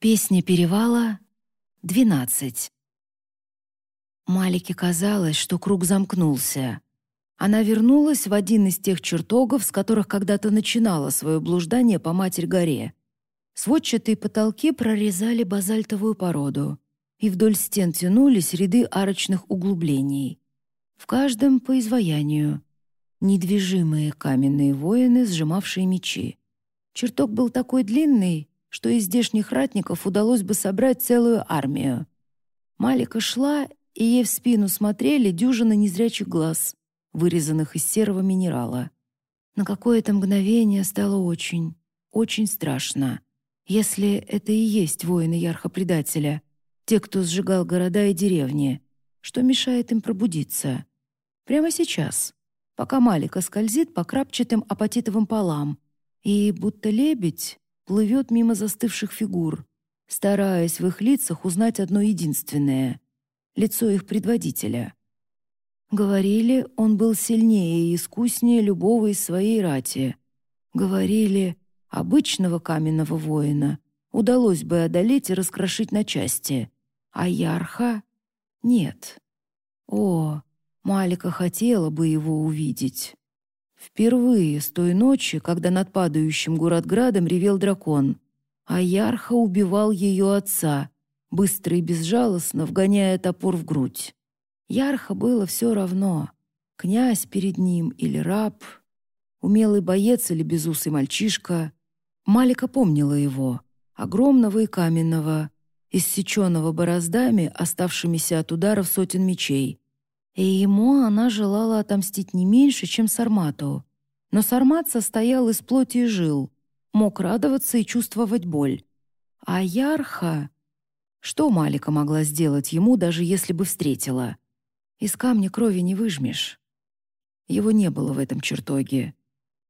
Песня перевала — двенадцать. Малике казалось, что круг замкнулся. Она вернулась в один из тех чертогов, с которых когда-то начинала свое блуждание по Матерь-горе. Сводчатые потолки прорезали базальтовую породу, и вдоль стен тянулись ряды арочных углублений. В каждом по изваянию. Недвижимые каменные воины, сжимавшие мечи. Чертог был такой длинный, что из здешних ратников удалось бы собрать целую армию. Малика шла, и ей в спину смотрели дюжины незрячих глаз, вырезанных из серого минерала. На какое-то мгновение стало очень, очень страшно. Если это и есть воины Ярха-предателя, те, кто сжигал города и деревни, что мешает им пробудиться? Прямо сейчас, пока Малика скользит по крапчатым апатитовым полам, и, будто лебедь, плывет мимо застывших фигур, стараясь в их лицах узнать одно единственное — лицо их предводителя. Говорили, он был сильнее и искуснее любого из своей рати. Говорили, обычного каменного воина удалось бы одолеть и раскрошить на части, а Ярха — нет. О, Малика хотела бы его увидеть. Впервые с той ночи, когда над падающим Гуратградом ревел дракон, а Ярха убивал ее отца, быстро и безжалостно вгоняя топор в грудь. Ярха было все равно, князь перед ним или раб, умелый боец или безусый мальчишка. Малика помнила его, огромного и каменного, иссеченного бороздами, оставшимися от ударов сотен мечей, и ему она желала отомстить не меньше, чем Сармату. Но Сармат состоял из плоти и жил, мог радоваться и чувствовать боль. А Ярха... Что Малика могла сделать ему, даже если бы встретила? Из камня крови не выжмешь. Его не было в этом чертоге.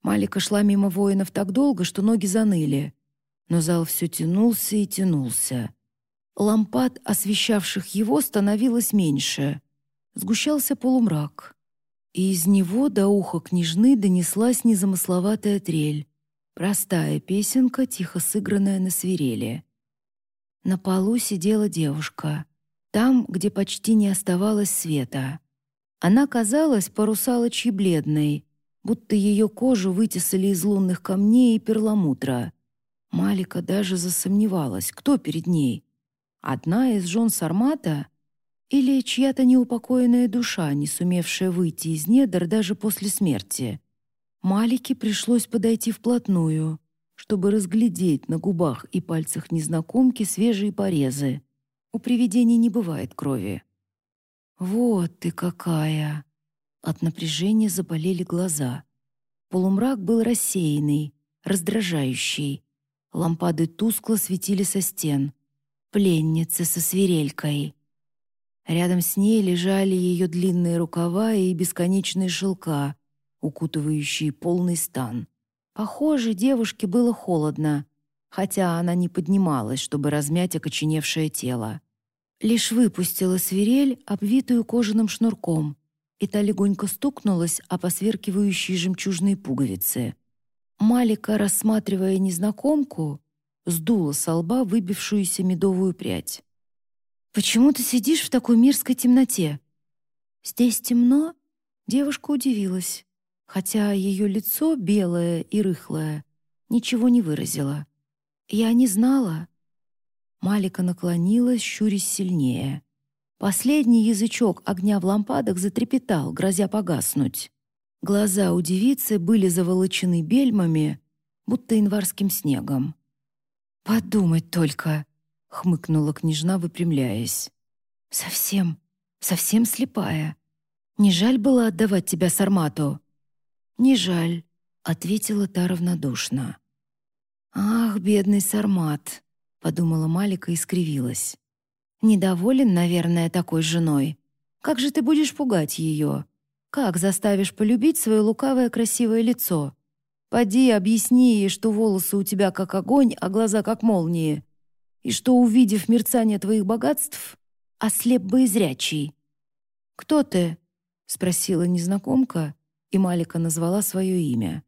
Малика шла мимо воинов так долго, что ноги заныли. Но зал все тянулся и тянулся. Лампад, освещавших его, становилось меньше — сгущался полумрак, и из него до уха княжны донеслась незамысловатая трель, простая песенка, тихо сыгранная на свирели. На полу сидела девушка, там, где почти не оставалось света. Она казалась порусалочьей бледной, будто ее кожу вытесали из лунных камней и перламутра. Малика даже засомневалась, кто перед ней. Одна из жен Сармата — или чья-то неупокоенная душа, не сумевшая выйти из недр даже после смерти. Малике пришлось подойти вплотную, чтобы разглядеть на губах и пальцах незнакомки свежие порезы. У привидений не бывает крови. «Вот ты какая!» От напряжения заболели глаза. Полумрак был рассеянный, раздражающий. Лампады тускло светили со стен. Пленница со свирелькой. Рядом с ней лежали ее длинные рукава и бесконечные шелка, укутывающие полный стан. Похоже, девушке было холодно, хотя она не поднималась, чтобы размять окоченевшее тело. Лишь выпустила свирель, обвитую кожаным шнурком, и та легонько стукнулась о посверкивающие жемчужные пуговицы. Малика, рассматривая незнакомку, сдула со лба выбившуюся медовую прядь. «Почему ты сидишь в такой мирской темноте?» «Здесь темно?» Девушка удивилась, хотя ее лицо, белое и рыхлое, ничего не выразило. «Я не знала». Малика наклонилась, щурясь сильнее. Последний язычок огня в лампадах затрепетал, грозя погаснуть. Глаза у девицы были заволочены бельмами, будто январским снегом. «Подумать только!» — хмыкнула княжна, выпрямляясь. «Совсем, совсем слепая. Не жаль было отдавать тебя Сармату?» «Не жаль», — ответила та равнодушно. «Ах, бедный Сармат», — подумала Малика и скривилась. «Недоволен, наверное, такой женой. Как же ты будешь пугать ее? Как заставишь полюбить свое лукавое красивое лицо? Поди, объясни ей, что волосы у тебя как огонь, а глаза как молнии и что, увидев мерцание твоих богатств, ослеп бы и зрячий. «Кто ты?» — спросила незнакомка, и Малика назвала свое имя.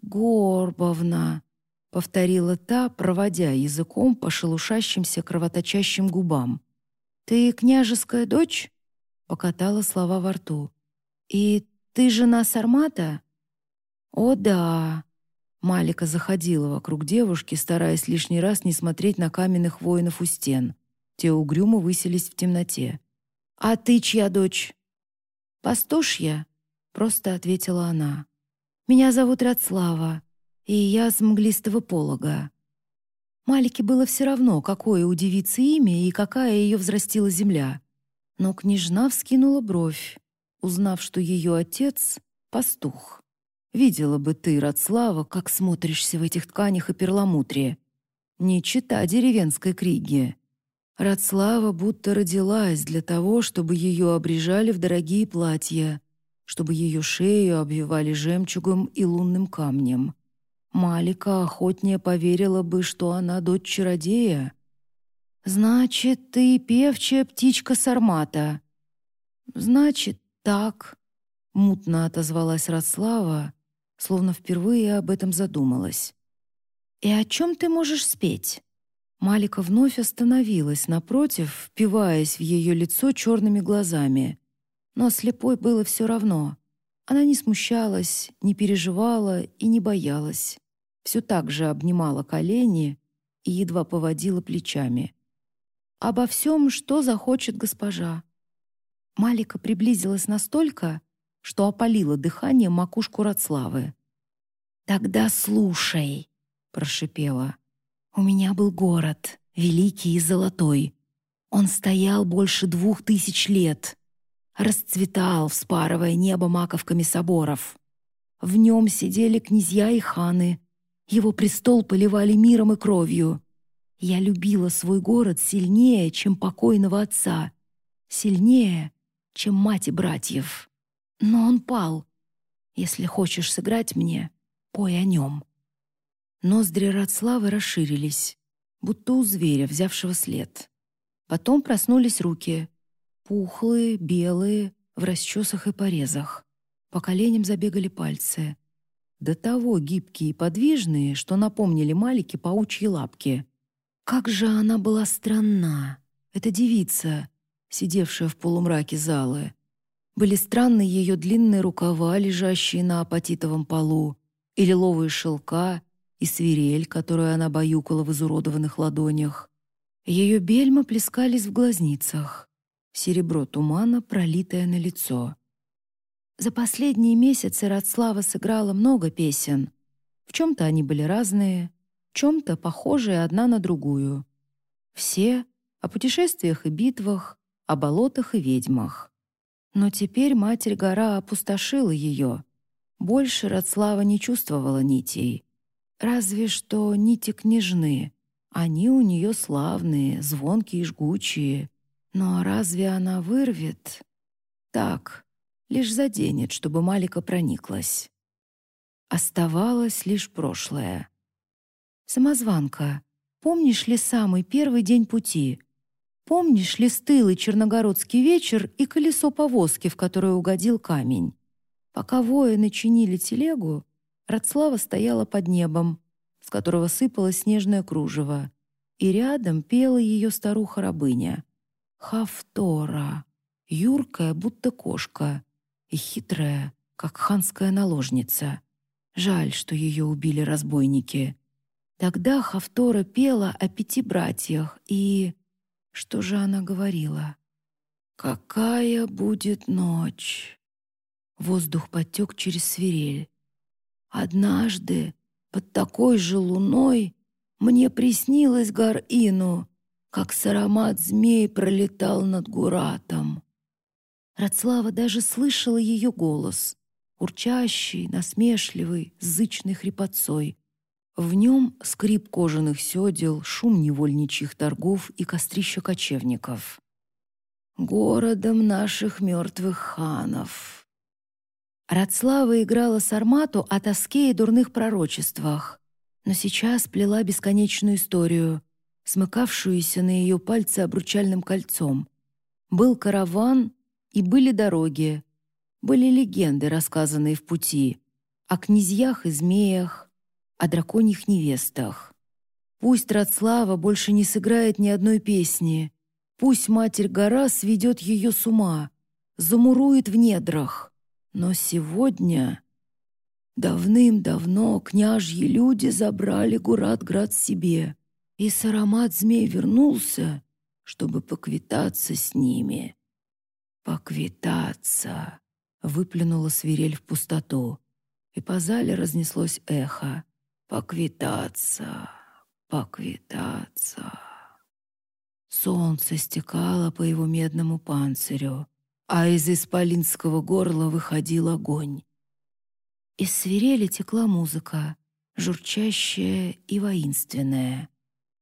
«Горбовна», — повторила та, проводя языком по шелушащимся кровоточащим губам. «Ты княжеская дочь?» — покатала слова во рту. «И ты жена Сармата?» «О, да!» Малика заходила вокруг девушки, стараясь лишний раз не смотреть на каменных воинов у стен. Те угрюмо высились в темноте. «А ты чья дочь?» «Пастушья», — просто ответила она. «Меня зовут Радслава и я с мглистого полога. Малике было все равно, какое у девицы имя и какая ее взрастила земля. Но княжна вскинула бровь, узнав, что ее отец — пастух. Видела бы ты, Радслава, как смотришься в этих тканях и перламутре. Не чита деревенской криги. Радслава будто родилась для того, чтобы ее обрежали в дорогие платья, чтобы ее шею обвивали жемчугом и лунным камнем. Малика охотнее поверила бы, что она дочь чародея. «Значит, ты певчая птичка Сармата». «Значит, так», — мутно отозвалась Радслава, словно впервые об этом задумалась. «И о чем ты можешь спеть?» Малика вновь остановилась напротив, впиваясь в ее лицо черными глазами. Но слепой было все равно. Она не смущалась, не переживала и не боялась все так же обнимала колени и едва поводила плечами. «Обо всем, что захочет госпожа». Малика приблизилась настолько, что опалила дыхание макушку Радславы. «Тогда слушай», — прошипела. «У меня был город, великий и золотой. Он стоял больше двух тысяч лет, расцветал, вспарывая небо маковками соборов. В нем сидели князья и ханы, его престол поливали миром и кровью. Я любила свой город сильнее, чем покойного отца, сильнее, чем мать и братьев. Но он пал. Если хочешь сыграть мне, пой о нем. Ноздри Радславы расширились, будто у зверя, взявшего след. Потом проснулись руки, пухлые, белые, в расчесах и порезах. По коленям забегали пальцы — до того гибкие и подвижные, что напомнили Малике паучьи лапки. Как же она была странна, эта девица, сидевшая в полумраке залы. Были странны ее длинные рукава, лежащие на апатитовом полу, и лиловые шелка, и свирель, которую она баюкала в изуродованных ладонях. Ее бельма плескались в глазницах, серебро тумана, пролитое на лицо. За последние месяцы Радслава сыграла много песен. В чем-то они были разные, в чем-то похожие одна на другую. Все о путешествиях и битвах, о болотах и ведьмах. Но теперь Матерь-гора опустошила ее. Больше Радслава не чувствовала нитей. Разве что нити княжны. Они у нее славные, звонкие и жгучие. Но разве она вырвет? Так, лишь заденет, чтобы Малика прониклась. Оставалось лишь прошлое. «Самозванка, помнишь ли самый первый день пути? Помнишь ли стылый черногородский вечер и колесо повозки, в которое угодил камень? Пока воины чинили телегу, Радслава стояла под небом, с которого сыпалось снежное кружево, и рядом пела ее старуха-рабыня. Хавтора, юркая, будто кошка, и хитрая, как ханская наложница. Жаль, что ее убили разбойники. Тогда Хавтора пела о пяти братьях и... Что же она говорила? «Какая будет ночь!» Воздух потек через свирель. «Однажды под такой же луной мне приснилось Гар-Ину, как саромат змей пролетал над Гуратом. Радслава даже слышала ее голос, урчащий, насмешливый, с зычной хрипотцой. В нем скрип кожаных седел, шум невольничьих торгов и кострища кочевников. «Городом наших мертвых ханов». Радслава играла с Армату о тоске и дурных пророчествах, но сейчас плела бесконечную историю, смыкавшуюся на ее пальце обручальным кольцом. Был караван, и были дороги, были легенды, рассказанные в пути, о князьях и змеях, о драконьих невестах. Пусть Радслава больше не сыграет ни одной песни. Пусть Матерь-гора сведет ее с ума, замурует в недрах. Но сегодня... Давным-давно княжьи люди забрали Гурат-град себе, и Сарамат-змей вернулся, чтобы поквитаться с ними. «Поквитаться!» — выплюнула свирель в пустоту, и по зале разнеслось эхо. «Поквитаться! Поквитаться!» Солнце стекало по его медному панцирю, а из исполинского горла выходил огонь. Из свирели текла музыка, журчащая и воинственная.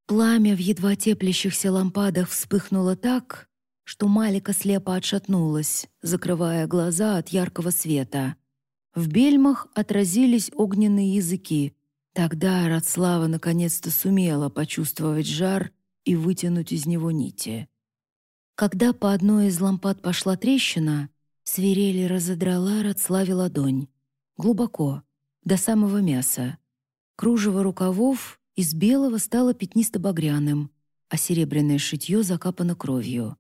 Пламя в едва теплящихся лампадах вспыхнуло так, что Малика слепо отшатнулась, закрывая глаза от яркого света. В бельмах отразились огненные языки. Тогда Радслава наконец-то сумела почувствовать жар и вытянуть из него нити. Когда по одной из лампад пошла трещина, свирели разодрала Радславе ладонь. Глубоко, до самого мяса. Кружево рукавов из белого стало пятнисто-багряным, а серебряное шитье закапано кровью.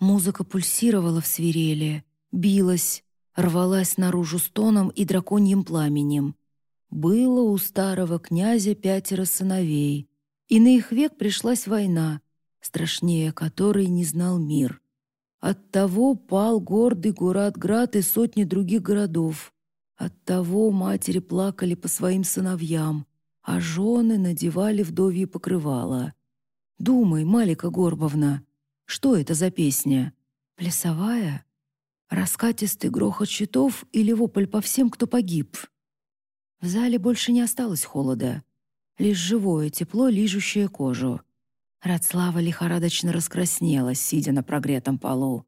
Музыка пульсировала в свирели, билась, рвалась наружу стоном и драконьим пламенем. Было у старого князя пятеро сыновей, и на их век пришлась война, страшнее которой не знал мир. Оттого пал гордый Гурат-град и сотни других городов. Оттого матери плакали по своим сыновьям, а жены надевали вдовье покрывало. Думай, Малика Горбовна, что это за песня? Плясовая? Раскатистый грохот щитов или вопль по всем, кто погиб? В зале больше не осталось холода лишь живое тепло, лижущее кожу. Радслава лихорадочно раскраснелась, сидя на прогретом полу.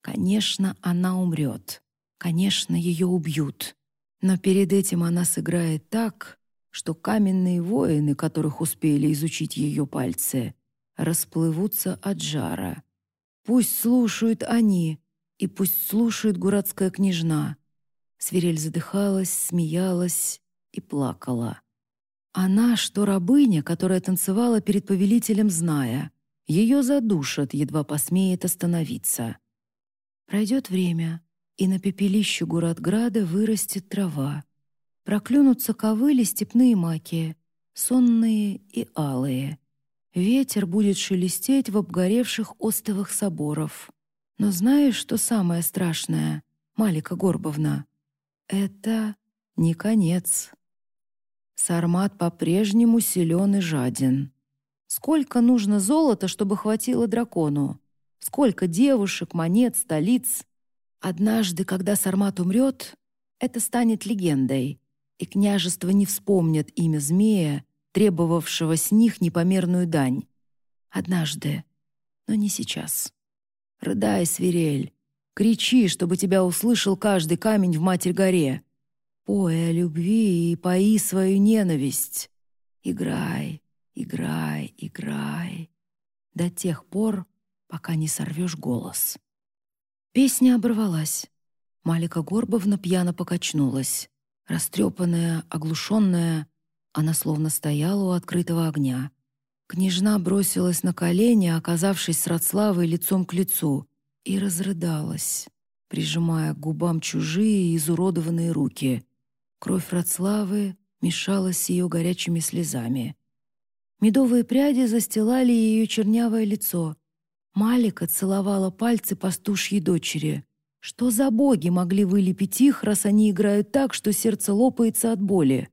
Конечно, она умрет. Конечно, ее убьют. Но перед этим она сыграет так, что каменные воины, которых успели изучить ее пальцы, расплывутся от жара. Пусть слушают они, и пусть слушает городская княжна. Свирель задыхалась, смеялась и плакала. Она, что рабыня, которая танцевала перед повелителем, зная. Ее задушат, едва посмеет остановиться. Пройдет время, и на пепелище Гуратграда вырастет трава. Проклюнутся ковыли степные маки, сонные и алые. Ветер будет шелестеть в обгоревших остовах соборов. Но знаешь, что самое страшное, Малика Горбовна? Это не конец. Сармат по-прежнему силен и жаден. Сколько нужно золота, чтобы хватило дракону? Сколько девушек, монет, столиц? Однажды, когда Сармат умрет, это станет легендой, и княжество не вспомнят имя змея, требовавшего с них непомерную дань. Однажды, но не сейчас. Рыдай, свирель, кричи, чтобы тебя услышал каждый камень в Матерь-горе. Пой о любви и пои свою ненависть. Играй, играй, играй. До тех пор, пока не сорвешь голос. Песня оборвалась. Малика Горбовна пьяно покачнулась. Растрепанная, оглушенная, она словно стояла у открытого огня. Княжна бросилась на колени, оказавшись с Радславой лицом к лицу, и разрыдалась, прижимая к губам чужие изуродованные руки. Кровь Рацлавы мешалась с ее горячими слезами. Медовые пряди застилали ее чернявое лицо. Малика целовала пальцы пастушьей дочери. Что за боги могли вылепить их, раз они играют так, что сердце лопается от боли?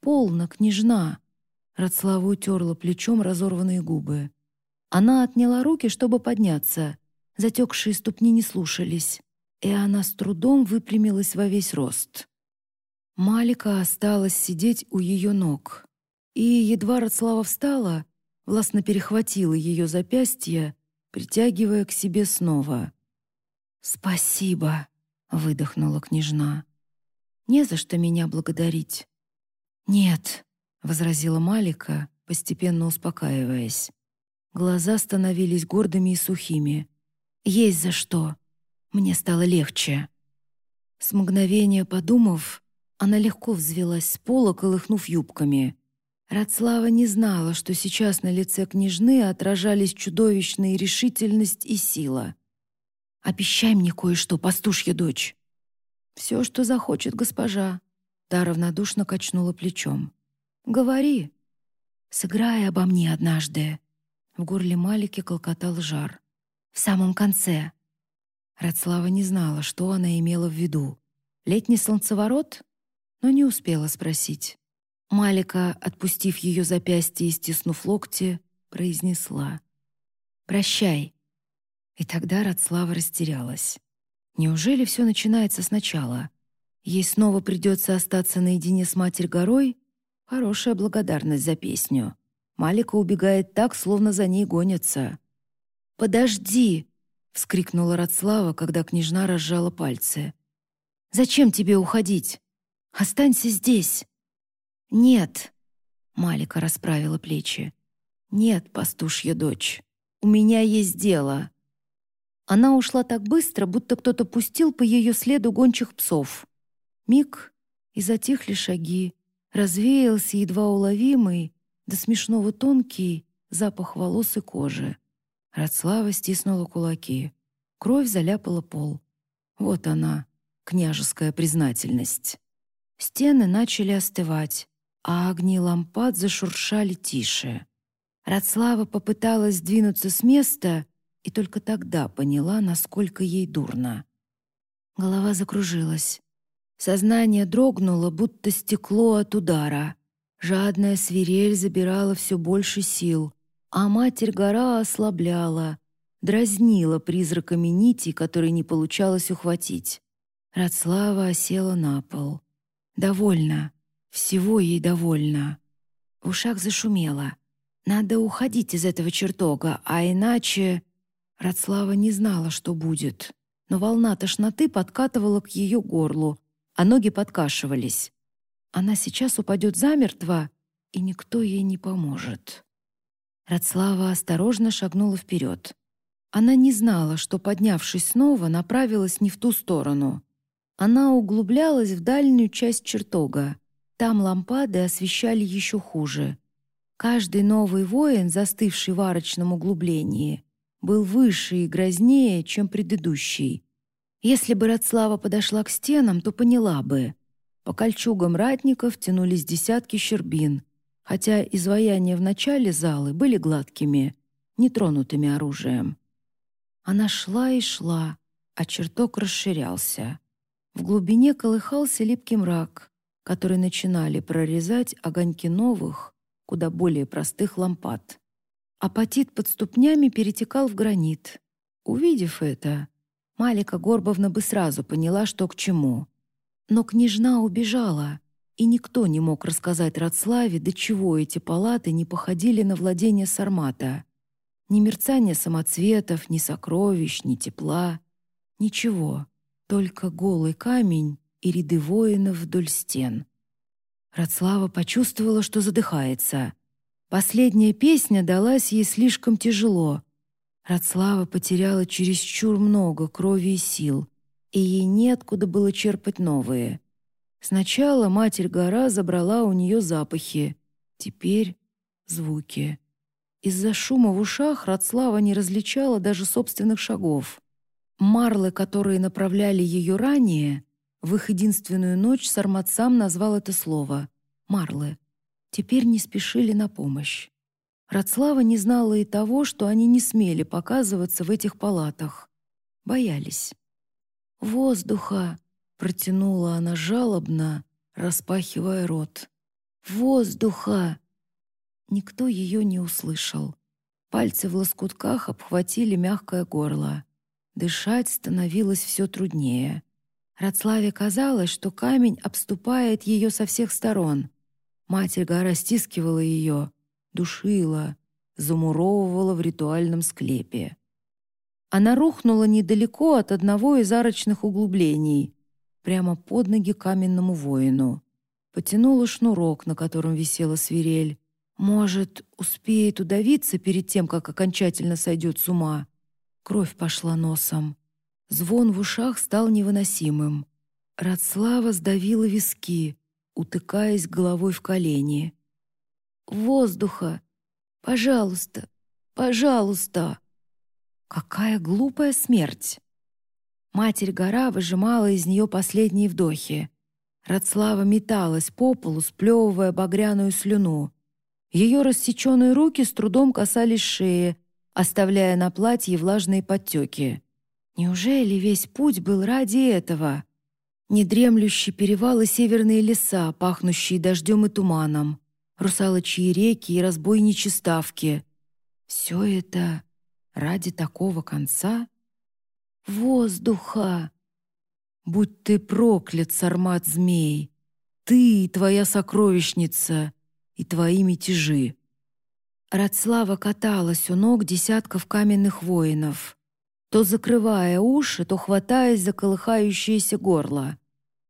«Полно, княжна!» Рацлава утерла плечом разорванные губы. Она отняла руки, чтобы подняться. Затекшие ступни не слушались, и она с трудом выпрямилась во весь рост. Малика осталась сидеть у ее ног. И едва Радслава встала, властно перехватила ее запястье, притягивая к себе снова. «Спасибо», — выдохнула княжна. «Не за что меня благодарить». «Нет», — возразила Малика, постепенно успокаиваясь. Глаза становились гордыми и сухими. «Есть за что. Мне стало легче». С мгновения подумав, Она легко взвелась с пола, колыхнув юбками. Радслава не знала, что сейчас на лице княжны отражались чудовищная решительность и сила. «Обещай мне кое-что, пастушья дочь!» «Все, что захочет госпожа», — та равнодушно качнула плечом. «Говори. Сыграй обо мне однажды». В горле Малики колкотал жар. «В самом конце». Радслава не знала, что она имела в виду. Летний солнцеворот? Но не успела спросить. Малика, отпустив ее запястье и стиснув локти, произнесла «Прощай». И тогда Радслава растерялась. Неужели все начинается сначала? Ей снова придется остаться наедине с Матерь горой? Хорошая благодарность за песню. Малика убегает так, словно за ней гонятся. «Подожди!» — вскрикнула Радслава, когда княжна разжала пальцы. «Зачем тебе уходить? Останься здесь!» «Нет!» — Малика расправила плечи. «Нет, пастушья дочь, у меня есть дело». Она ушла так быстро, будто кто-то пустил по ее следу гончих псов. Миг, и затихли шаги. Развеялся едва уловимый, до смешного тонкий запах волос и кожи. Радслава стиснула кулаки. Кровь заляпала пол. Вот она, княжеская признательность. Стены начали остывать, а огни лампад зашуршали тише. Радслава попыталась двинуться с места и только тогда поняла, насколько ей дурно. Голова закружилась. Сознание дрогнуло, будто стекло от удара. Жадная свирель забирала все больше сил, а Матерь-гора ослабляла, дразнила призраками нити, которые не получалось ухватить. Радслава осела на пол. Довольно. Всего ей довольно. В ушах зашумело. Надо уходить из этого чертога, а иначе... Радслава не знала, что будет. Но волна тошноты подкатывала к ее горлу, а ноги подкашивались. Она сейчас упадет замертво, и никто ей не поможет. Радслава осторожно шагнула вперед. Она не знала, что, поднявшись снова, направилась не в ту сторону. Она углублялась в дальнюю часть чертога. Там лампады освещали еще хуже. Каждый новый воин, застывший в арочном углублении, был выше и грознее, чем предыдущий. Если бы Радслава подошла к стенам, то поняла бы. По кольчугам ратников тянулись десятки щербин, хотя изваяния в начале залы были гладкими, нетронутыми оружием. Она шла и шла, а чертог расширялся. В глубине колыхался липкий мрак, который начинали прорезать огоньки новых, куда более простых лампад. Апатит под ступнями перетекал в гранит. Увидев это, Малика Горбовна бы сразу поняла, что к чему. Но княжна убежала, и никто не мог рассказать Радславе, до чего эти палаты не походили на владение Сармата. Ни мерцания самоцветов, ни сокровищ, ни тепла. Ничего только голый камень и ряды воинов вдоль стен. Радслава почувствовала, что задыхается. Последняя песня далась ей слишком тяжело. Радслава потеряла чересчур много крови и сил, и ей неоткуда было черпать новые. Сначала Матерь-гора забрала у нее запахи, теперь — звуки. Из-за шума в ушах Радслава не различала даже собственных шагов. Марлы, которые направляли ее ранее, в их единственную ночь Сармат сам назвал это слово — «марлы», теперь не спешили на помощь. Радслава не знала и того, что они не смели показываться в этих палатах. Боялись. «Воздуха!» — протянула она жалобно, распахивая рот. «Воздуха!» Никто ее не услышал. Пальцы в лоскутках обхватили мягкое горло. Дышать становилось все труднее. Радславе казалось, что камень обступает ее со всех сторон. Матерь-гора стискивала ее, душила, замуровывала в ритуальном склепе. Она рухнула недалеко от одного из арочных углублений, прямо под ноги каменному воину. Потянула шнурок, на котором висела свирель. Может, успеет удавиться перед тем, как окончательно сойдет с ума. Кровь пошла носом. Звон в ушах стал невыносимым. Радслава сдавила виски, утыкаясь головой в колени. «Воздуха! Пожалуйста! Пожалуйста!» Какая глупая смерть! Матерь-гора выжимала из нее последние вдохи. Радслава металась по полу, сплевывая багряную слюну. Ее рассеченные руки с трудом касались шеи, оставляя на платье влажные подтеки. Неужели весь путь был ради этого? Недремлющие перевалы северные леса, пахнущие дождем и туманом, русалочьи реки и разбойничьи ставки. Все это ради такого конца? Воздуха! Будь ты проклят, сармат змей! Ты и твоя сокровищница, и твои мятежи. Радслава каталась у ног десятков каменных воинов, то закрывая уши, то хватаясь за колыхающееся горло.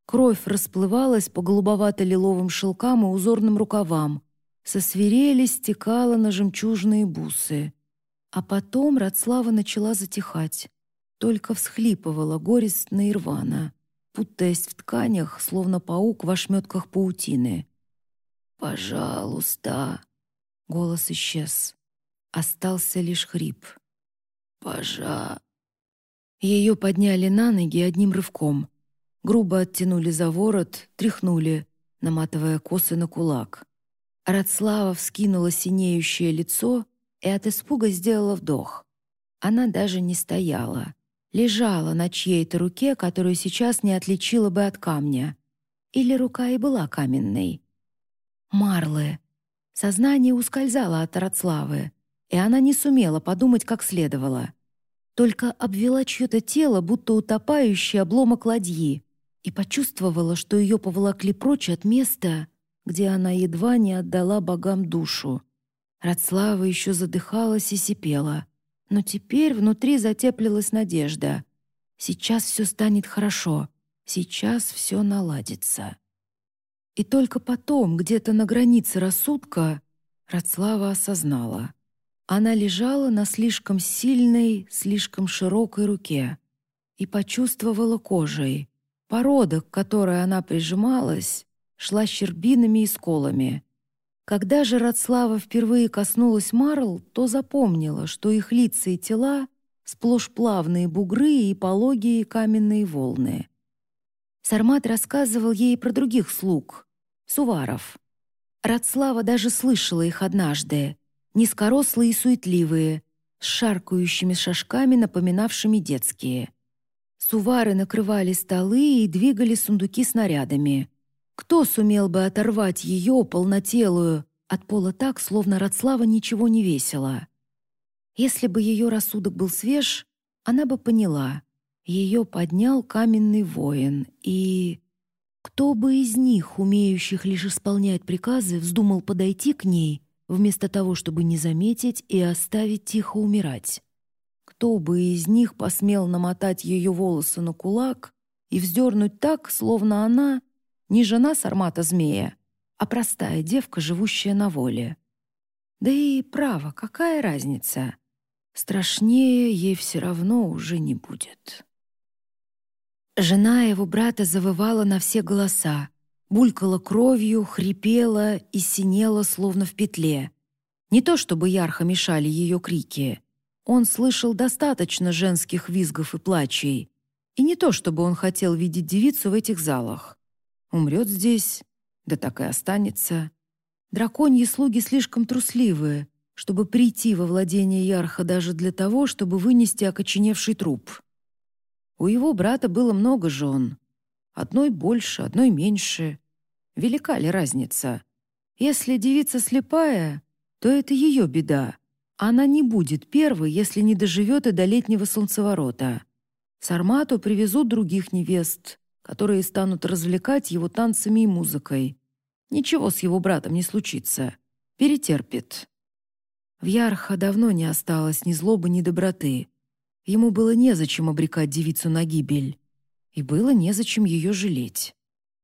Кровь расплывалась по голубовато-лиловым шелкам и узорным рукавам, со свирели стекала на жемчужные бусы. А потом Радслава начала затихать, только всхлипывала горестно и рвано, путаясь в тканях, словно паук в ошметках паутины. «Пожалуйста!» Голос исчез. Остался лишь хрип. «Пожа...» Ее подняли на ноги одним рывком. Грубо оттянули за ворот, тряхнули, наматывая косы на кулак. Радслава вскинула синеющее лицо и от испуга сделала вдох. Она даже не стояла. Лежала на чьей-то руке, которую сейчас не отличила бы от камня. Или рука и была каменной. Марлы. Сознание ускользало от Радславы, и она не сумела подумать как следовало. Только обвела чье-то тело, будто утопающий обломок ладьи, и почувствовала, что ее поволокли прочь от места, где она едва не отдала богам душу. Радслава еще задыхалась и сипела, но теперь внутри затеплилась надежда. Сейчас все станет хорошо, сейчас все наладится. И только потом, где-то на границе рассудка, Радслава осознала. Она лежала на слишком сильной, слишком широкой руке и почувствовала кожей. Порода, к которой она прижималась, шла щербинами и сколами. Когда же Радслава впервые коснулась Марл, то запомнила, что их лица и тела — сплошь плавные бугры и пологие каменные волны. Сармат рассказывал ей про других слуг, Суваров. Радслава даже слышала их однажды, низкорослые и суетливые, с шаркающими шажками, напоминавшими детские. Сувары накрывали столы и двигали сундуки с нарядами. Кто сумел бы оторвать ее, полнотелую, от пола так, словно Радслава ничего не весила? Если бы ее рассудок был свеж, она бы поняла — ее поднял каменный воин, и... Кто бы из них, умеющих лишь исполнять приказы, вздумал подойти к ней, вместо того, чтобы не заметить и оставить тихо умирать? Кто бы из них посмел намотать ее волосы на кулак и вздернуть так, словно она не жена сармата-змея, а простая девка, живущая на воле? Да и право, какая разница? Страшнее ей все равно уже не будет. Жена его брата завывала на все голоса, булькала кровью, хрипела и синела, словно в петле. Не то чтобы ярко мешали ее крики. Он слышал достаточно женских визгов и плачей. И не то чтобы он хотел видеть девицу в этих залах. Умрет здесь, да так и останется. Драконьи слуги слишком трусливые, чтобы прийти во владение Ярха даже для того, чтобы вынести окоченевший труп. У его брата было много жен. Одной больше, одной меньше. Велика ли разница? Если девица слепая, то это ее беда. Она не будет первой, если не доживет и до летнего солнцеворота. Сармату привезут других невест, которые станут развлекать его танцами и музыкой. Ничего с его братом не случится. Перетерпит. В Ярха давно не осталось ни злобы, ни доброты. Ему было незачем обрекать девицу на гибель. И было незачем ее жалеть.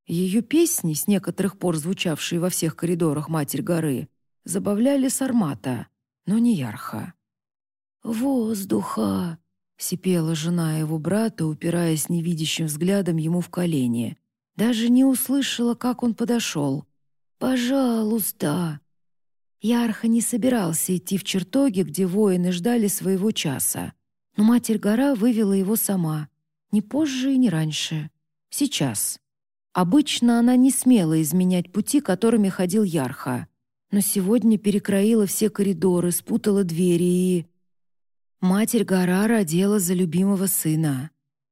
Ее песни, с некоторых пор звучавшие во всех коридорах Матерь горы, забавляли Сармата, но не Ярха. «Воздуха!» — Сипела жена его брата, упираясь невидящим взглядом ему в колени. Даже не услышала, как он подошел. «Пожалуйста!» Ярха не собирался идти в чертоги, где воины ждали своего часа. Но Матерь-гора вывела его сама. Не позже и не раньше. Сейчас. Обычно она не смела изменять пути, которыми ходил Ярха. Но сегодня перекроила все коридоры, спутала двери и... Матерь-гора родила за любимого сына.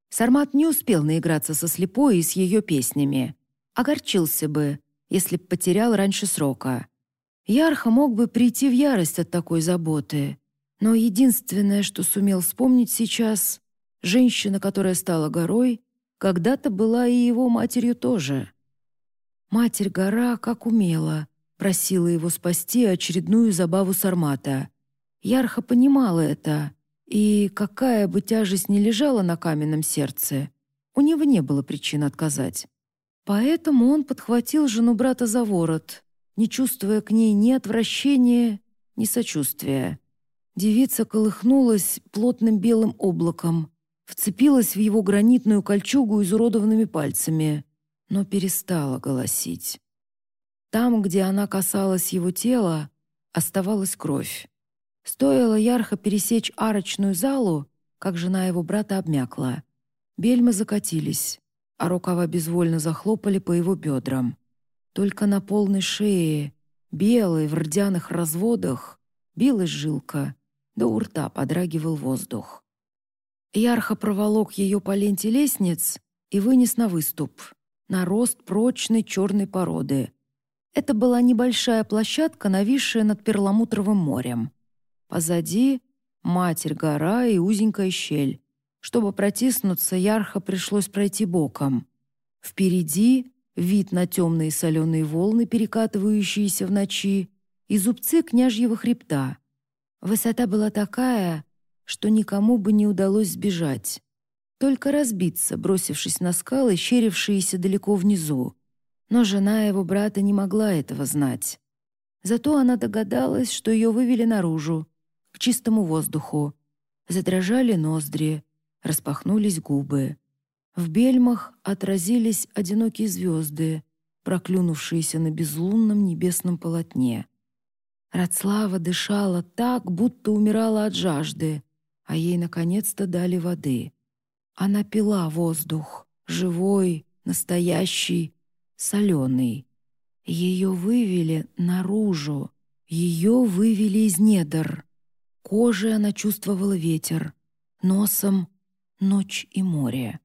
Сармат не успел наиграться со слепой и с ее песнями. Огорчился бы, если б потерял раньше срока. Ярха мог бы прийти в ярость от такой заботы, но единственное, что сумел вспомнить сейчас, женщина, которая стала горой, когда-то была и его матерью тоже. Матерь-гора, как умела, просила его спасти очередную забаву Сармата. Ярха понимала это, и какая бы тяжесть ни лежала на каменном сердце, у него не было причин отказать. Поэтому он подхватил жену брата за ворот, не чувствуя к ней ни отвращения, ни сочувствия. Девица колыхнулась плотным белым облаком, вцепилась в его гранитную кольчугу изуродованными пальцами, но перестала голосить. Там, где она касалась его тела, оставалась кровь. Стоило ярко пересечь арочную залу, как жена его брата обмякла. Бельмы закатились, а рукава безвольно захлопали по его бедрам. Только на полной шее, белой, в рдяных разводах, билась жилка, да у рта подрагивал воздух. Ярко проволок ее по ленте лестниц и вынес на выступ, на рост прочной черной породы. Это была небольшая площадка, нависшая над перламутровым морем. Позади — матерь-гора и узенькая щель. Чтобы протиснуться, Ярха пришлось пройти боком. Впереди вид на темные соленые волны, перекатывающиеся в ночи, и зубцы княжьего хребта. Высота была такая, что никому бы не удалось сбежать. Только разбиться, бросившись на скалы, щерившиеся далеко внизу. Но жена его брата не могла этого знать. Зато она догадалась, что ее вывели наружу, к чистому воздуху. Задрожали ноздри, распахнулись губы. В бельмах отразились одинокие звезды, проклюнувшиеся на безлунном небесном полотне. Радслава дышала так, будто умирала от жажды, а ей наконец-то дали воды. Она пила воздух, живой, настоящий, соленый. Ее вывели наружу, ее вывели из недр. Кожей она чувствовала ветер, носом — ночь и море.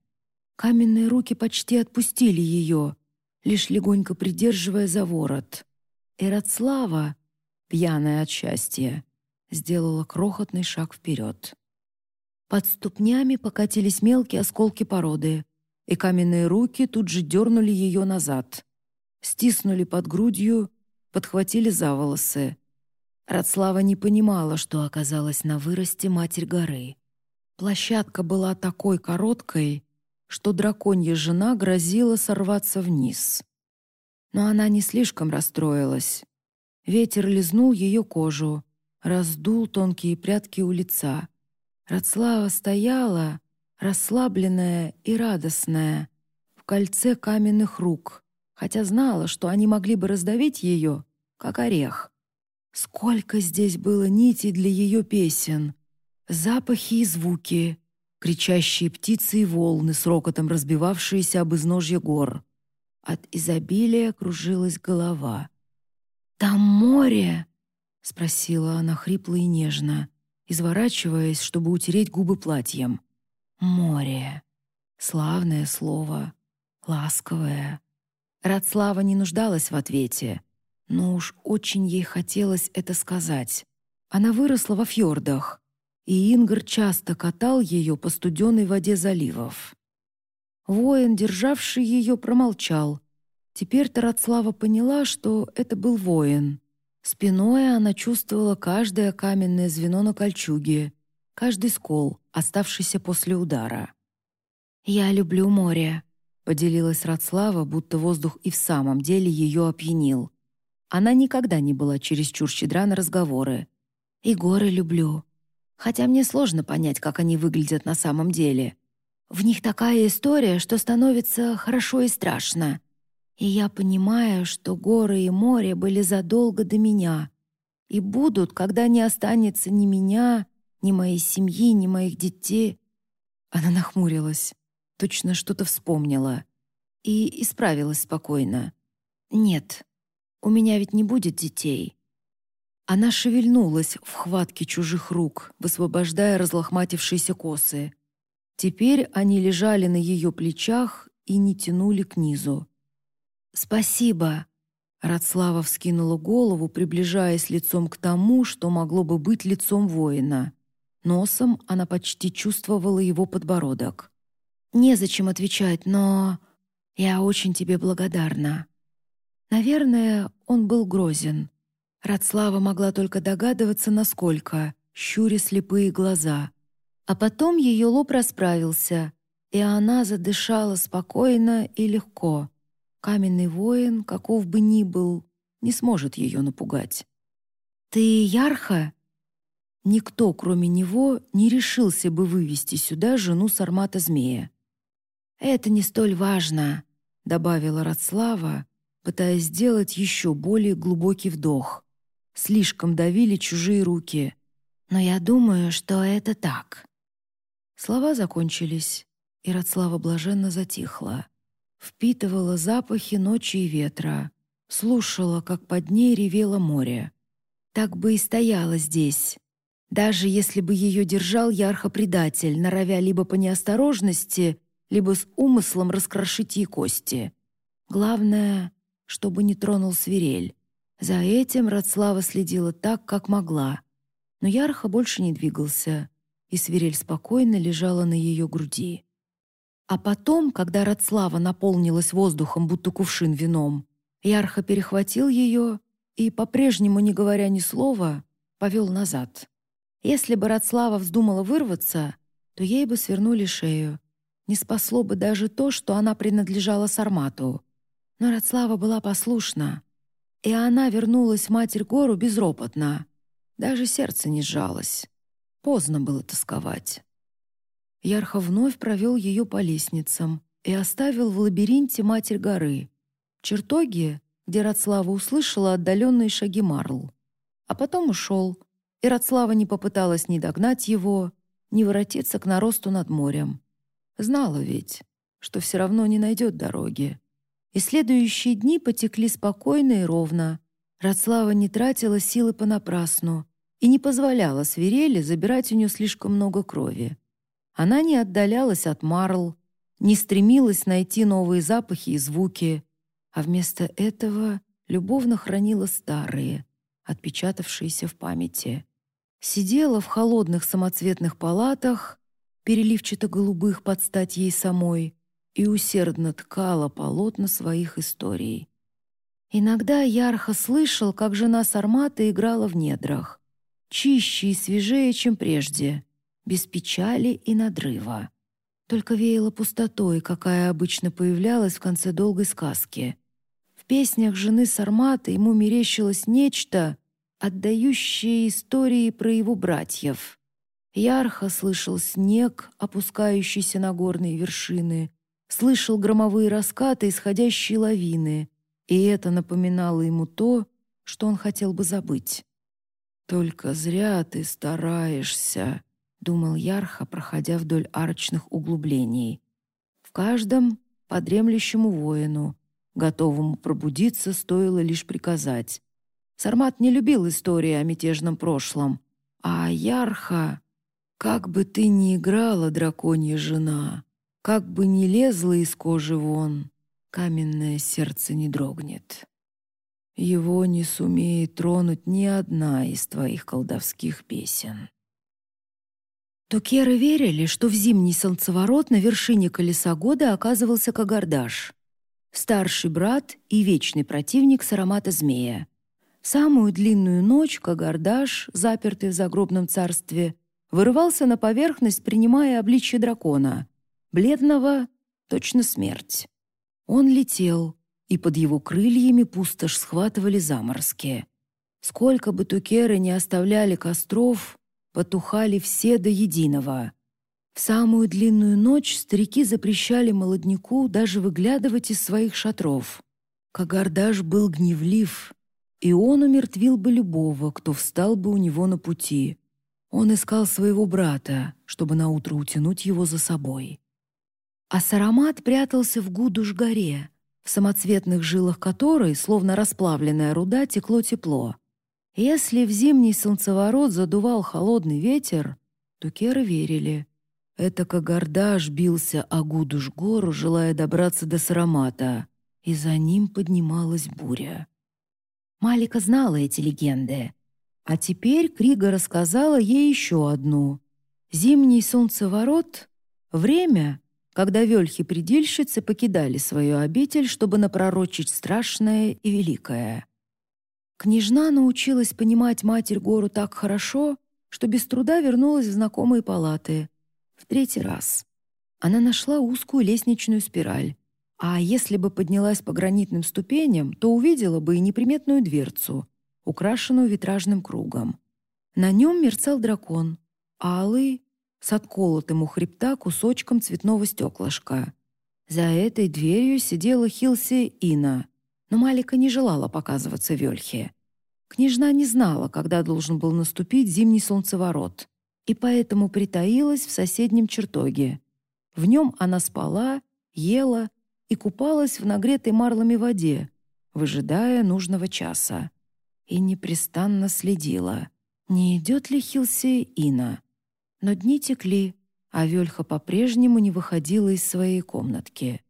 Каменные руки почти отпустили ее, лишь легонько придерживая за ворот. Эратслава, пьяная от счастья, сделала крохотный шаг вперед. Под ступнями покатились мелкие осколки породы, и каменные руки тут же дернули ее назад. Стиснули под грудью, подхватили за волосы. Радслава не понимала, что оказалась на выросте Матерь горы. Площадка была такой короткой, что драконья жена грозила сорваться вниз. Но она не слишком расстроилась. Ветер лизнул ее кожу, раздул тонкие прядки у лица. Радслава стояла, расслабленная и радостная, в кольце каменных рук, хотя знала, что они могли бы раздавить ее, как орех. Сколько здесь было нитей для ее песен, запахи и звуки, кричащие птицы и волны с рокотом разбивавшиеся об изножье гор. От изобилия кружилась голова. «Там море!» — спросила она хрипло и нежно, изворачиваясь, чтобы утереть губы платьем. «Море!» Славное слово, ласковое. Радслава не нуждалась в ответе, но уж очень ей хотелось это сказать. Она выросла во фьордах, и Ингар часто катал ее по студеной воде заливов. Воин, державший ее, промолчал. Теперь Тарацлава поняла, что это был воин. Спиной она чувствовала каждое каменное звено на кольчуге, каждый скол, оставшийся после удара. «Я люблю море», — поделилась Радслава, будто воздух и в самом деле ее опьянил. Она никогда не была чересчур щедра на разговоры. «И горы люблю. Хотя мне сложно понять, как они выглядят на самом деле. В них такая история, что становится хорошо и страшно. И я понимаю, что горы и море были задолго до меня и будут, когда не останется ни меня, ни моей семьи, ни моих детей. Она нахмурилась, точно что-то вспомнила и исправилась спокойно. «Нет, у меня ведь не будет детей». Она шевельнулась в хватке чужих рук, высвобождая разлохматившиеся косы. Теперь они лежали на ее плечах и не тянули к низу. «Спасибо!» Радслава вскинула голову, приближаясь лицом к тому, что могло бы быть лицом воина. Носом она почти чувствовала его подбородок. «Незачем отвечать, но я очень тебе благодарна». Наверное, он был грозен. Радслава могла только догадываться, насколько, щуря слепые глаза. А потом ее лоб расправился, и она задышала спокойно и легко. Каменный воин, каков бы ни был, не сможет ее напугать. «Ты Ярха?» Никто, кроме него, не решился бы вывести сюда жену Сармата-змея. «Это не столь важно», — добавила Радслава, пытаясь сделать еще более глубокий вдох. Слишком давили чужие руки. «Но я думаю, что это так». Слова закончились, и Радслава блаженно затихла. Впитывала запахи ночи и ветра, слушала, как под ней ревело море. Так бы и стояла здесь, даже если бы ее держал ярхо-предатель, норовя либо по неосторожности, либо с умыслом раскрошить ей кости. Главное, чтобы не тронул свирель. За этим Радслава следила так, как могла. Но Ярха больше не двигался, и свирель спокойно лежала на ее груди. А потом, когда Радслава наполнилась воздухом, будто кувшин вином, Ярха перехватил ее и, по-прежнему не говоря ни слова, повел назад. Если бы Радслава вздумала вырваться, то ей бы свернули шею. Не спасло бы даже то, что она принадлежала Сармату. Но Радслава была послушна, и она вернулась в Матерь-гору безропотно. Даже сердце не сжалось. Поздно было тосковать. Ярхо вновь провел ее по лестницам и оставил в лабиринте Матерь горы. В чертоге, где Радслава услышала отдаленные шаги Марл. А потом ушел — и Радслава не попыталась ни догнать его, ни воротиться к наросту над морем. Знала ведь, что все равно не найдет дороги. И следующие дни потекли спокойно и ровно. Радслава не тратила силы понапрасну и не позволяла свирели забирать у нее слишком много крови. Она не отдалялась от Марл, не стремилась найти новые запахи и звуки, а вместо этого любовно хранила старые, отпечатавшиеся в памяти сидела в холодных самоцветных палатах, переливчато-голубых под стать ей самой, и усердно ткала полотна своих историй. Иногда Ярхо слышал, как жена Сармата играла в недрах, чище и свежее, чем прежде, без печали и надрыва. Только веяло пустотой, какая обычно появлялась в конце долгой сказки. В песнях жены Сармата ему мерещилось нечто, отдающие истории про его братьев. Ярко слышал снег, опускающийся на горные вершины, слышал громовые раскаты, исходящие лавины, и это напоминало ему то, что он хотел бы забыть. «Только зря ты стараешься», — думал Ярха, проходя вдоль арочных углублений. В каждом — подремлющему воину, готовому пробудиться, стоило лишь приказать. Сармат не любил истории о мятежном прошлом. А Ярха... Как бы ты ни играла, драконья жена, как бы ни лезла из кожи вон, каменное сердце не дрогнет. Его не сумеет тронуть ни одна из твоих колдовских песен. Тукеры верили, что в зимний солнцеворот на вершине колеса года оказывался Кагардаш, старший брат и вечный противник Сарамата Змея, самую длинную ночь Кагардаш, запертый в загробном царстве, вырывался на поверхность, принимая обличье дракона. Бледного — точно смерть. Он летел, и под его крыльями пустошь схватывали заморские. Сколько бы тукеры не оставляли костров, потухали все до единого. В самую длинную ночь старики запрещали молодняку даже выглядывать из своих шатров. Кагардаш был гневлив, и он умертвил бы любого, кто встал бы у него на пути. Он искал своего брата, чтобы наутро утянуть его за собой. А Сарамат прятался в Гудуш-горе, в самоцветных жилах которой, словно расплавленная руда, текло тепло. Если в зимний солнцеворот задувал холодный ветер, то керы верили. Это Кагардаш бился о Гудуш-гору, желая добраться до Сарамата, и за ним поднималась буря. Малика знала эти легенды. А теперь Крига рассказала ей еще одну. Зимний солнцеворот — время, когда вельхи-предельщицы покидали свою обитель, чтобы напророчить страшное и великое. Княжна научилась понимать Матерь-гору так хорошо, что без труда вернулась в знакомые палаты. В третий раз. Она нашла узкую лестничную спираль, а если бы поднялась по гранитным ступеням, то увидела бы и неприметную дверцу, украшенную витражным кругом. На нем мерцал дракон, алый, с отколотым у хребта кусочком цветного стеклышка. За этой дверью сидела Хилси Ина, но Малика не желала показываться Вельхе. Княжна не знала, когда должен был наступить зимний солнцеворот, и поэтому притаилась в соседнем чертоге. В нем она спала, ела и купалась в нагретой марлами воде, выжидая нужного часа. И непрестанно следила, не идет ли Хилси Ина. Но дни текли, а Вельха по-прежнему не выходила из своей комнатки.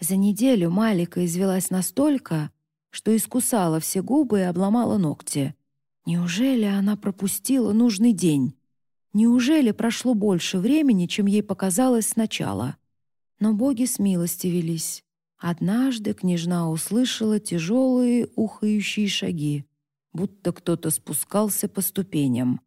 За неделю Малика извелась настолько, что искусала все губы и обломала ногти. Неужели она пропустила нужный день? Неужели прошло больше времени, чем ей показалось сначала? Но боги с милости велись. Однажды княжна услышала тяжелые ухающие шаги, будто кто-то спускался по ступеням.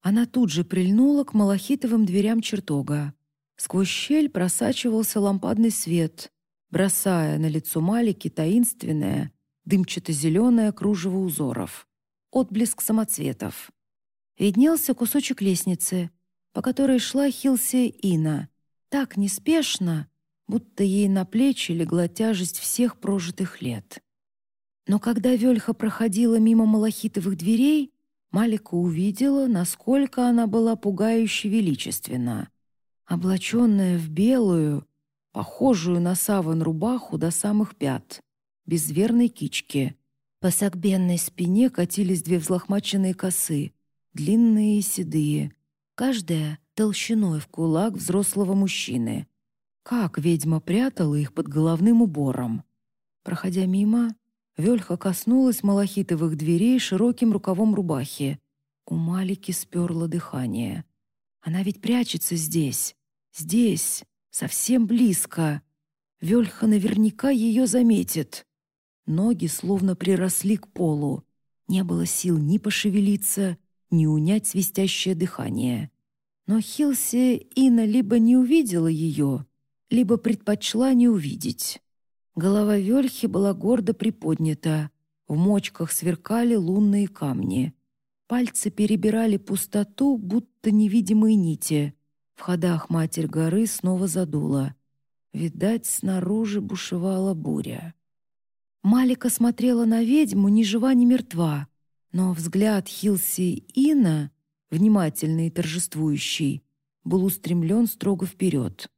Она тут же прильнула к малахитовым дверям чертога. Сквозь щель просачивался лампадный свет, бросая на лицо Малики таинственное, дымчато-зеленое кружево узоров, отблеск самоцветов. Виднелся кусочек лестницы, по которой шла Хилсия Ина, так неспешно, будто ей на плечи легла тяжесть всех прожитых лет. Но когда Вельха проходила мимо малахитовых дверей, Малика увидела, насколько она была пугающе величественна. Облаченная в белую, похожую на саван рубаху до самых пят, без верной кички. По согбенной спине катились две взлохмаченные косы, длинные и седые, каждая толщиной в кулак взрослого мужчины. Как ведьма прятала их под головным убором. Проходя мимо, Вельха коснулась малахитовых дверей широким рукавом рубахи. У Малики сперло дыхание. Она ведь прячется здесь, здесь, совсем близко. Вельха наверняка ее заметит. Ноги словно приросли к полу. Не было сил ни пошевелиться, ни унять свистящее дыхание. Но Хилси Ина либо не увидела ее, либо предпочла не увидеть. Голова Вельхи была гордо приподнята, в мочках сверкали лунные камни. Пальцы перебирали пустоту, будто невидимые нити. В ходах Матерь горы снова задула. Видать, снаружи бушевала буря. Малика смотрела на ведьму, ни жива, ни мертва, но взгляд Хилси Ина, внимательный и торжествующий, был устремлен строго вперед.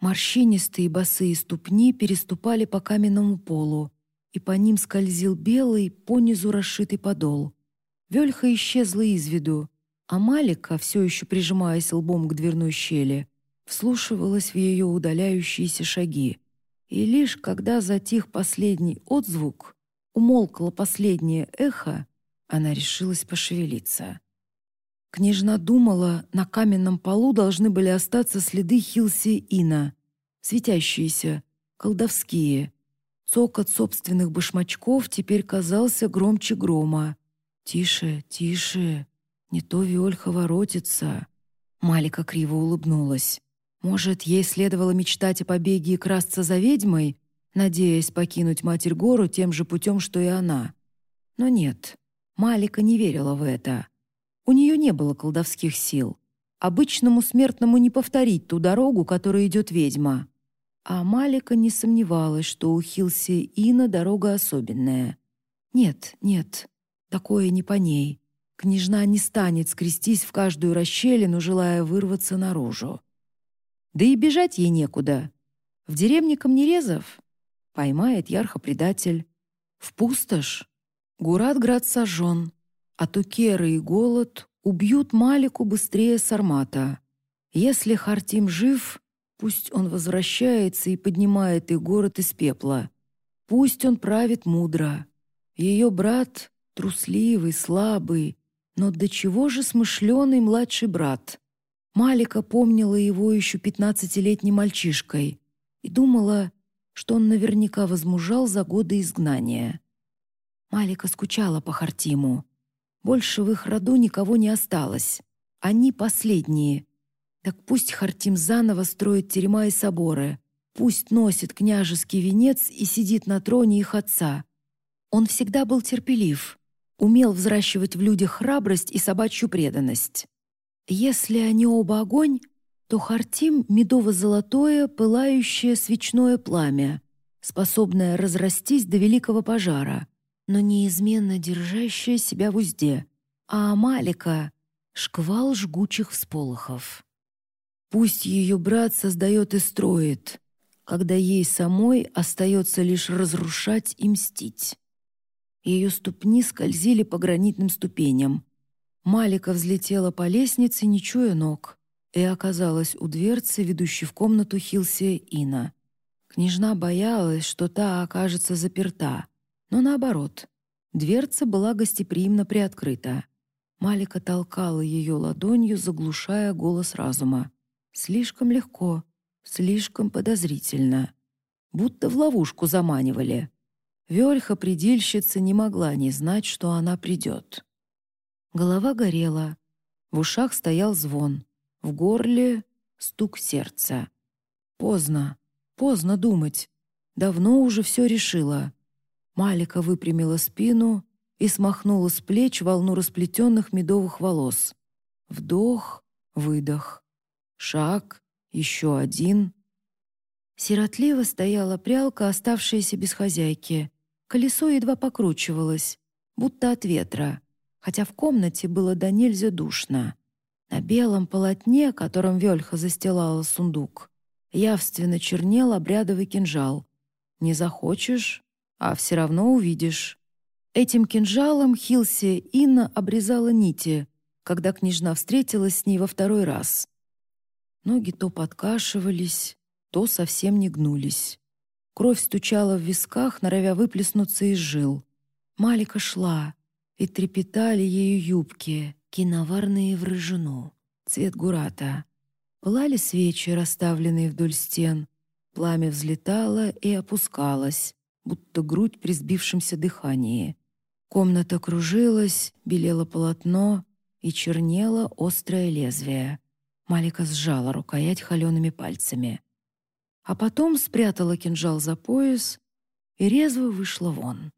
Морщинистые босые ступни переступали по каменному полу, и по ним скользил белый, понизу расшитый подол. Вельха исчезла из виду, а Малика, все еще прижимаясь лбом к дверной щели, вслушивалась в ее удаляющиеся шаги. И лишь когда затих последний отзвук, умолкло последнее эхо, она решилась пошевелиться. Княжна думала, на каменном полу должны были остаться следы Хилси Ина, светящиеся, колдовские. Цокот собственных башмачков теперь казался громче грома. «Тише, тише, не то Виольха воротится». Малика криво улыбнулась. Может, ей следовало мечтать о побеге и красться за ведьмой, надеясь покинуть Матерь Гору тем же путем, что и она. Но нет, Малика не верила в это. У нее не было колдовских сил. Обычному смертному не повторить ту дорогу, которой идет ведьма. А Малика не сомневалась, что у Хилси Ина дорога особенная. Нет, нет, такое не по ней. Княжна не станет скрестись в каждую расщелину, желая вырваться наружу. Да и бежать ей некуда. В деревне Камнерезов поймает Ярха-предатель. В пустошь Гурат-град сожжен, а Тукеры и голод убьют Малику быстрее Сармата. Если Хартим жив, пусть он возвращается и поднимает их город из пепла. Пусть он правит мудро. Ее брат — трусливый, слабый, но до чего же смышленый младший брат. Малика помнила его еще пятнадцатилетним мальчишкой и думала, что он наверняка возмужал за годы изгнания. Малика скучала по Хартиму. Больше в их роду никого не осталось. Они последние. Так пусть Хартим заново строит терема и соборы. Пусть носит княжеский венец и сидит на троне их отца. Он всегда был терпелив, умел взращивать в людях храбрость и собачью преданность. Если они оба огонь, то Хартим — медово-золотое, пылающее свечное пламя, способное разрастись до великого пожара — но неизменно держащая себя в узде, а Амалика — шквал жгучих всполохов. Пусть ее брат создает и строит, когда ей самой остается лишь разрушать и мстить. Ее ступни скользили по гранитным ступеням. Малика взлетела по лестнице, не чуя ног, и оказалась у дверцы, ведущей в комнату Хилсия Ина. Княжна боялась, что та окажется заперта — но наоборот, дверца была гостеприимно приоткрыта. Малика толкала ее ладонью, заглушая голос разума. Слишком легко, слишком подозрительно. Будто в ловушку заманивали. Вельха-предельщица не могла не знать, что она придет. Голова горела, в ушах стоял звон, в горле — стук сердца. Поздно, поздно думать. Давно уже все решила. Малика выпрямила спину и смахнула с плеч волну расплетенных медовых волос. Вдох, выдох. Шаг, еще один. Сиротливо стояла прялка, оставшаяся без хозяйки. Колесо едва покручивалось, будто от ветра, хотя в комнате было до нельзя душно. На белом полотне, которым Вельха застилала сундук, явственно чернел обрядовый кинжал. «Не захочешь а все равно увидишь. Этим кинжалом Хилси Инна обрезала нити, когда княжна встретилась с ней во второй раз. Ноги то подкашивались, то совсем не гнулись. Кровь стучала в висках, норовя выплеснуться из жил. Малика шла, и трепетали ею юбки, киноварные в рыжину, цвет гурата. Пылали свечи, расставленные вдоль стен. Пламя взлетало и опускалось, будто грудь при сбившемся дыхании. Комната кружилась, белело полотно и чернело острое лезвие. Малика сжала рукоять холеными пальцами. А потом спрятала кинжал за пояс и резво вышла вон.